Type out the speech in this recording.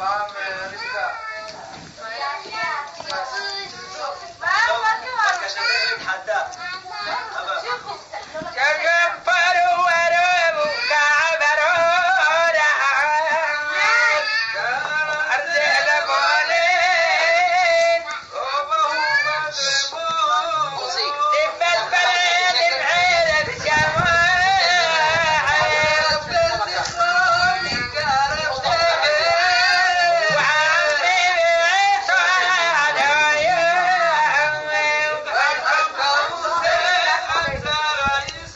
פעם